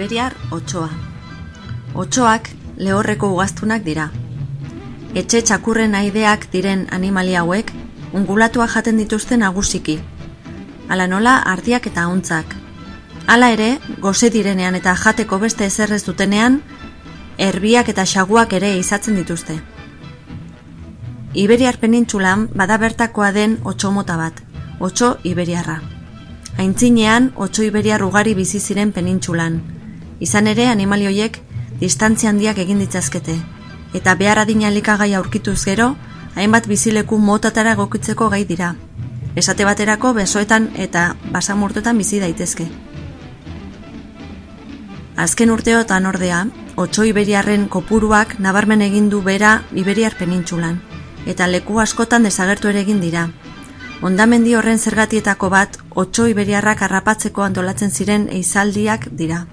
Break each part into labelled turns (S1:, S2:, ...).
S1: Iberiar otsoa. Otsoak lehorreko ugaztunak dira. Etxe txakurren aideak diren animalia hauek ungulatua jaten dituzte nagusiki. Hala nola ardiak eta hauntzak. Hala ere, goze direnean eta jateko beste ezerrez dutenean, erbiak eta xaguak ere izatzen dituzte. Iberiar penintxulan bada bertakoa den otso mota bat, otso iberiarra. Aintzinean, otso iberiar ugari bizi ziren penintxulan. Izan ere, animalioiek distantzia handiak egin ditzazkete, eta behar adina elikagai aurkituz gero, hainbat bizileku motatara gokitzeko gai dira. Esate baterako besoetan eta basamurtetan bizi daitezke. Azken urteotan ordea, otso iberiarren kopuruak nabarmen egin du bera iberiar penintxulan, eta leku askotan desagertu ere egin dira. Ondamendi horren zergatietako bat, otso iberiarrak harrapatzeko antolatzen ziren eizaldiak dira.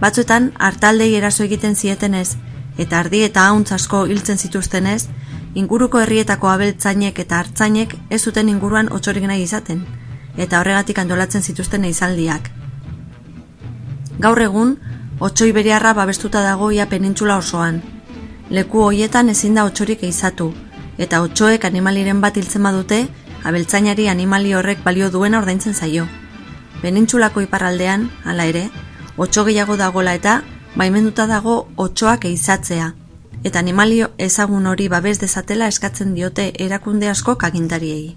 S1: Batzuetan, hartaldei eraso egiten zietenez, eta ardi eta hauntz asko hiltzen zituztenez, inguruko herrietako abeltzainek eta hartzainek ez zuten inguruan otsorik nahi izaten, eta horregatik antolatzen zituzten eizaldiak. Gaur egun, otso iberiarra babestuta dago ia penintxula osoan. Leku hoietan ezin da otsorik eizatu, eta otsoek animaliren bat hiltzen badute, abeltzainari animali horrek balio duena ordaintzen zaio. Penintxulako iparraldean, hala ere, otso gehiago dagola eta baimenduta dago otsoak eizatzea, eta animalio ezagun hori babes dezatela eskatzen diote erakunde asko kagintariei.